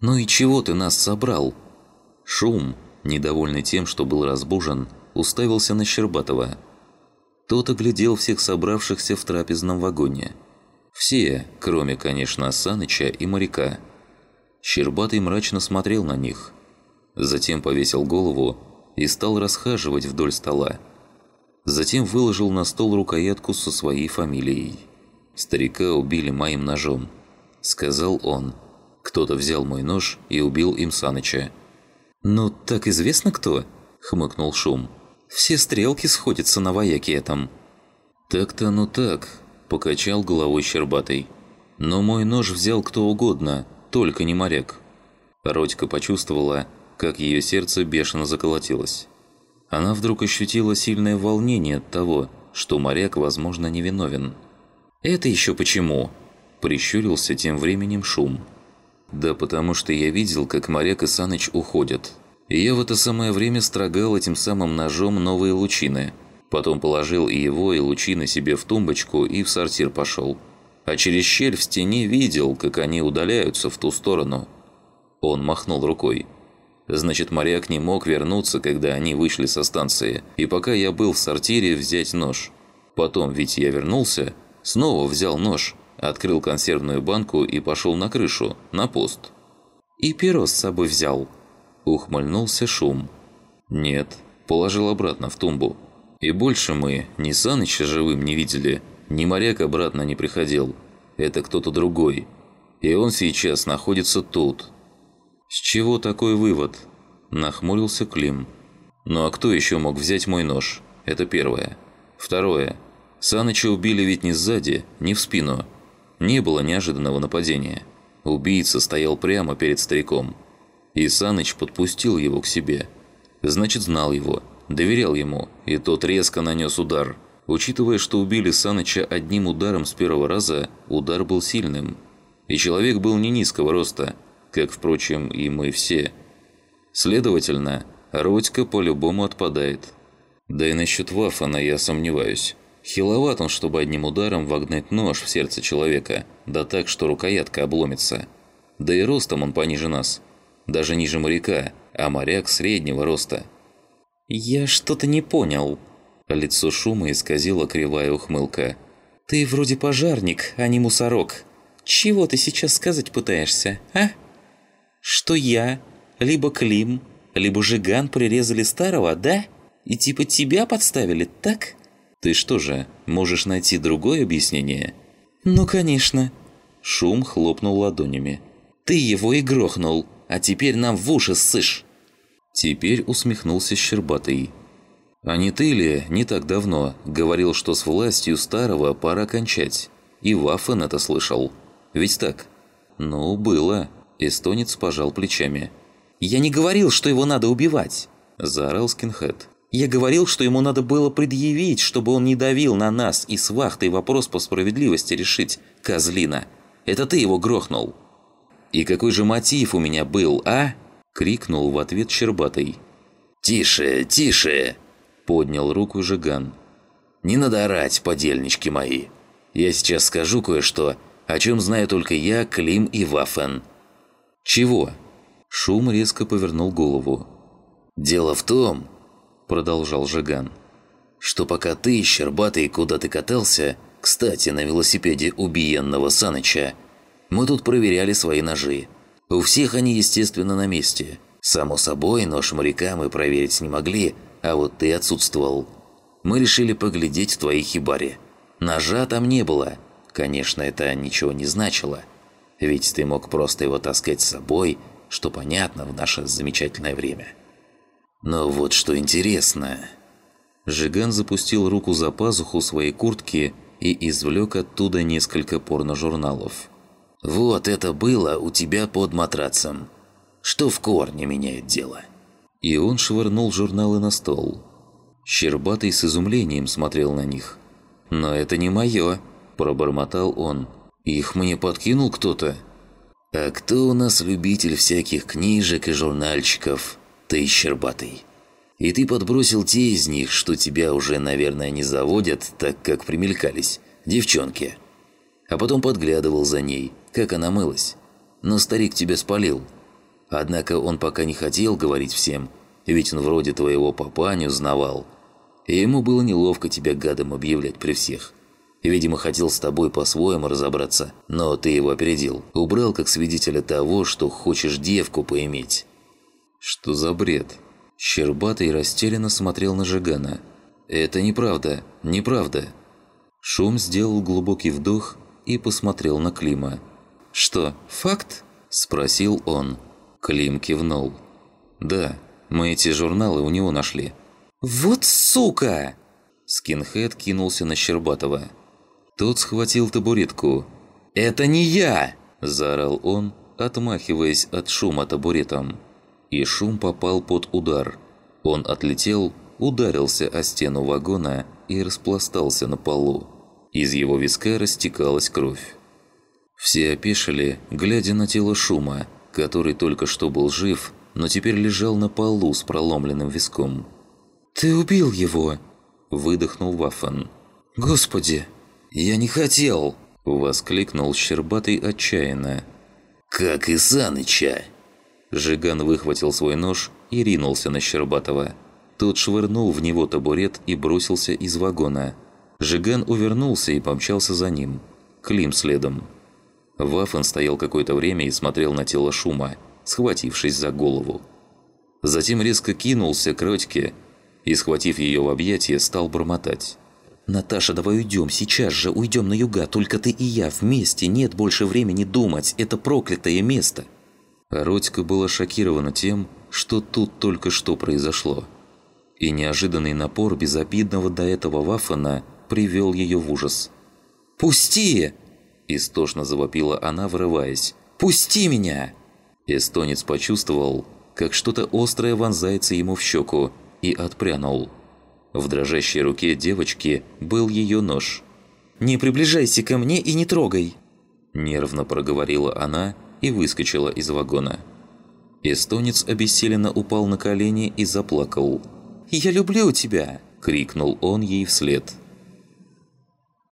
«Ну и чего ты нас собрал?» Шум, недовольный тем, что был разбужен, уставился на Щербатова. Тот оглядел всех собравшихся в трапезном вагоне. Все, кроме, конечно, Саныча и моряка. Щербатый мрачно смотрел на них. Затем повесил голову и стал расхаживать вдоль стола. Затем выложил на стол рукоятку со своей фамилией. «Старика убили моим ножом», — сказал он. «Кто-то взял мой нож и убил им Саныча». «Ну, так известно кто?» — хмыкнул Шум. «Все стрелки сходятся на вояке этом». «Так-то ну так», – покачал головой Щербатый. «Но мой нож взял кто угодно, только не моряк». Родька почувствовала, как ее сердце бешено заколотилось. Она вдруг ощутила сильное волнение от того, что моряк, возможно, невиновен. «Это еще почему?» – прищурился тем временем шум. «Да потому что я видел, как моряк и Саныч уходят. И я в это самое время строгал этим самым ножом новые лучины. Потом положил и его, и лучины себе в тумбочку и в сортир пошел. А через щель в стене видел, как они удаляются в ту сторону». Он махнул рукой. Значит, моряк не мог вернуться, когда они вышли со станции, и пока я был в сортире, взять нож. Потом ведь я вернулся, снова взял нож, открыл консервную банку и пошел на крышу, на пост. «И перо с собой взял», – ухмыльнулся шум. «Нет, положил обратно в тумбу. И больше мы ни Саныча живым не видели, ни моряк обратно не приходил. Это кто-то другой. И он сейчас находится тут, «С чего такой вывод?» – нахмурился Клим. «Ну а кто еще мог взять мой нож? Это первое. Второе. Саныча убили ведь не сзади, не в спину. Не было неожиданного нападения. Убийца стоял прямо перед стариком. И Саныч подпустил его к себе. Значит, знал его, доверял ему, и тот резко нанес удар. Учитывая, что убили Саныча одним ударом с первого раза, удар был сильным. И человек был не низкого роста – как, впрочем, и мы все. Следовательно, Родька по-любому отпадает. Да и насчет Вафана я сомневаюсь. Хиловат он, чтобы одним ударом вогнать нож в сердце человека, да так, что рукоятка обломится. Да и ростом он пониже нас. Даже ниже моряка, а моряк среднего роста. «Я что-то не понял». Лицо шума исказила кривая ухмылка. «Ты вроде пожарник, а не мусорок. Чего ты сейчас сказать пытаешься, а?» что я, либо Клим, либо Жиган прирезали старого, да? И типа тебя подставили, так? Ты что же, можешь найти другое объяснение? Ну, конечно. Шум хлопнул ладонями. Ты его и грохнул, а теперь нам в уши ссышь. Теперь усмехнулся Щербатый. А не ты ли, не так давно, говорил, что с властью старого пора кончать? И Вафен это слышал. Ведь так? Ну, было. Эстонец пожал плечами. «Я не говорил, что его надо убивать!» – заорал скинхед. «Я говорил, что ему надо было предъявить, чтобы он не давил на нас и с вахтой вопрос по справедливости решить, козлина. Это ты его грохнул!» «И какой же мотив у меня был, а?» – крикнул в ответ Щербатый. «Тише, тише!» – поднял руку Жиган. «Не надо орать, подельнички мои. Я сейчас скажу кое-что, о чем знаю только я, Клим и Вафен. «Чего?» Шум резко повернул голову. «Дело в том», – продолжал Жиган, – «что пока ты, Щербатый, куда ты катался, кстати, на велосипеде убиенного Саныча, мы тут проверяли свои ножи. У всех они, естественно, на месте. Само собой, нож моряка мы проверить не могли, а вот ты отсутствовал. Мы решили поглядеть в твоей хибаре. Ножа там не было. Конечно, это ничего не значило. Ведь ты мог просто его таскать с собой, что понятно в наше замечательное время. Но вот что интересно. Жиган запустил руку за пазуху своей куртки и извлек оттуда несколько порножурналов. «Вот это было у тебя под матрацем. Что в корне меняет дело?» И он швырнул журналы на стол. Щербатый с изумлением смотрел на них. «Но это не мое», – пробормотал он. Их мне подкинул кто-то? А кто у нас любитель всяких книжек и журнальчиков? Ты щербатый. И ты подбросил те из них, что тебя уже, наверное, не заводят, так как примелькались. Девчонки. А потом подглядывал за ней, как она мылась. Но старик тебя спалил. Однако он пока не хотел говорить всем, ведь он вроде твоего папаню знавал. И ему было неловко тебя гадом объявлять при всех. Видимо, хотел с тобой по-своему разобраться, но ты его опередил. Убрал как свидетеля того, что хочешь девку поиметь». «Что за бред?» Щербатый растерянно смотрел на Жигана. «Это неправда, неправда». Шум сделал глубокий вдох и посмотрел на Клима. «Что, факт?» – спросил он. Клим кивнул. «Да, мы эти журналы у него нашли». «Вот сука!» Скинхед кинулся на Щербатова. Тот схватил табуретку. «Это не я!» – заорал он, отмахиваясь от шума табуретом. И шум попал под удар. Он отлетел, ударился о стену вагона и распластался на полу. Из его виска растекалась кровь. Все опешили, глядя на тело шума, который только что был жив, но теперь лежал на полу с проломленным виском. «Ты убил его!» – выдохнул Вафан. «Господи, я не хотел!» – воскликнул Щербатый отчаянно. «Как и Саныча!» Жиган выхватил свой нож и ринулся на Щербатова. Тот швырнул в него табурет и бросился из вагона. Жиган увернулся и помчался за ним. Клим следом. Вафен стоял какое-то время и смотрел на тело шума, схватившись за голову. Затем резко кинулся к Родьке и, схватив ее в объятия, стал бормотать. «Наташа, давай уйдем, сейчас же уйдем на юга, только ты и я вместе, нет больше времени думать, это проклятое место!» Родька была шокирована тем, что тут только что произошло и неожиданный напор безобидного до этого Вафана привел ее в ужас. «Пусти!» – истошно завопила она, вырываясь. «Пусти меня!» Эстонец почувствовал, как что-то острое вонзается ему в щеку, и отпрянул. В дрожащей руке девочки был ее нож. «Не приближайся ко мне и не трогай!» Нервно проговорила она и выскочила из вагона. Эстонец обессиленно упал на колени и заплакал. «Я люблю тебя!» – крикнул он ей вслед.